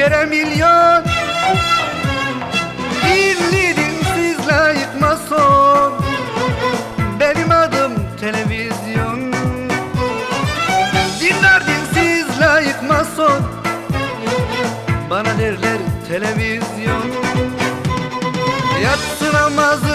Kere milyon Dilli dinsiz layık mason. Benim adım televizyon. Dinler dinsiz layık mason. Bana derler televizyon. Yatsı namazını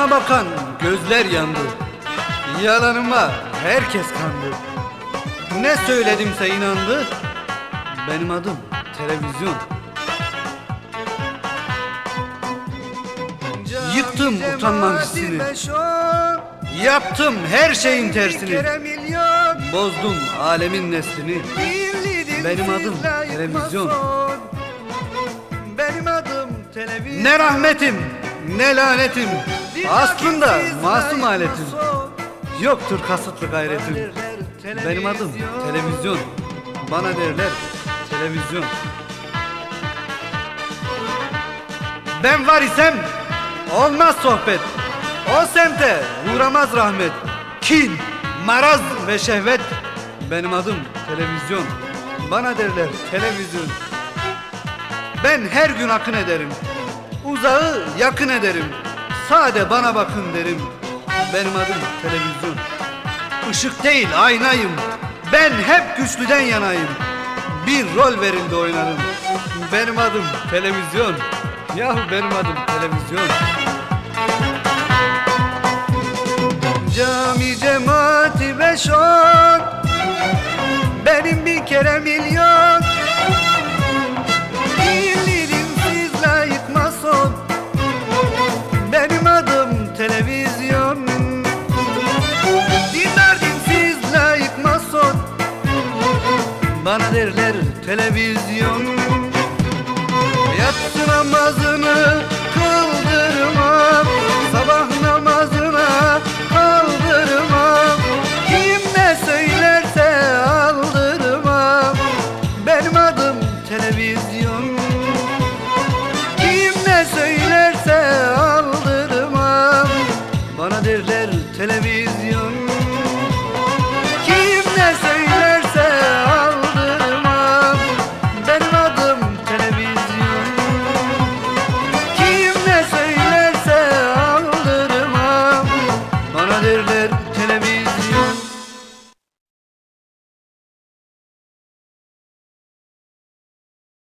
Bana bakan gözler yandı. Yalanıma herkes kandı. Ne söyledimse inandı. Benim adım televizyon. Yıktım utanmam hissini Yaptım her şeyin tersini. Bozdum alemin neslini. Benim adım televizyon. Benim adım televizyon. Ne rahmetim ne lanetim? Aslında masum aletim. Yoktur kasıtlı gayretim. Benim adım televizyon. Bana derler televizyon. Ben var isem olmaz sohbet. O semte uğramaz rahmet. Kin, maraz ve şehvet. Benim adım televizyon. Bana derler televizyon. Ben her gün akın ederim Uzağı yakın ederim. Sade bana bakın derim. Benim adım televizyon. Işık değil aynayım. Ben hep güçlüden yanayım. Bir rol verildi oynarım. Benim adım televizyon. Yahu benim adım televizyon Bana derler televizyon. Yatsı namazını kıldırmam. Sabah namazına kaldırmam. Kim ne söylerse aldırmam. Benim adım televizyon. Kim ne söylerse aldırmam. Bana derler televizyon